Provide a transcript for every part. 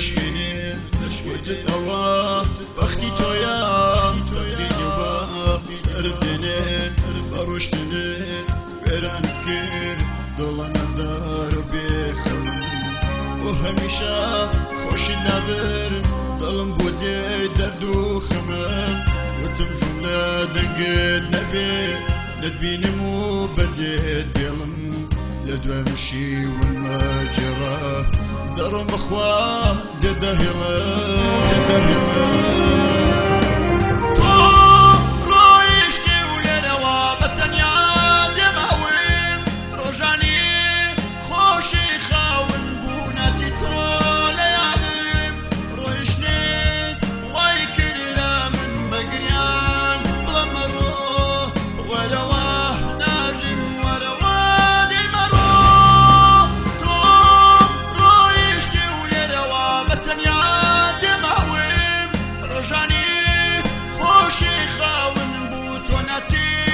دەشێنێ دەشوت ئەوە بەختی تۆیە تۆیەوە سەر دێنێ بەڕۆشتێنێ وێران کرد دڵە نەزدار بێخم بۆ هەمیشە خۆشی نەبر دڵم بۆ جێ دەرد و خەمە وتم ژوم لە دەنگت نەبێ دەتبینم و بەجێت بێڵم لە دوێمشی ومەجێڕە درم خواب جده جده عاشق خاون بود و نتیج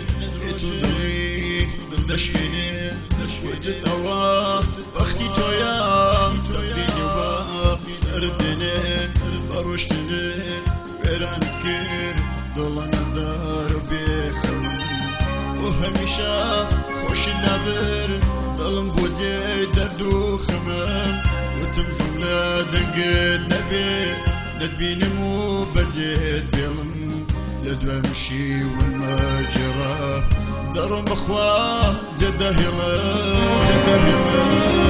تدريك بالدشيني وجد الله اختي تويام تبديني وباب سردني بروشتني ويران بكير ضل نزدار بيخم وهميشا خوش النبر ضلم بوزي درد وخمم وتم جملة دنقت نبي ندبينم وبزيد بيلم لدو امشي والمجرى درب اخوان زده يلا زده يلا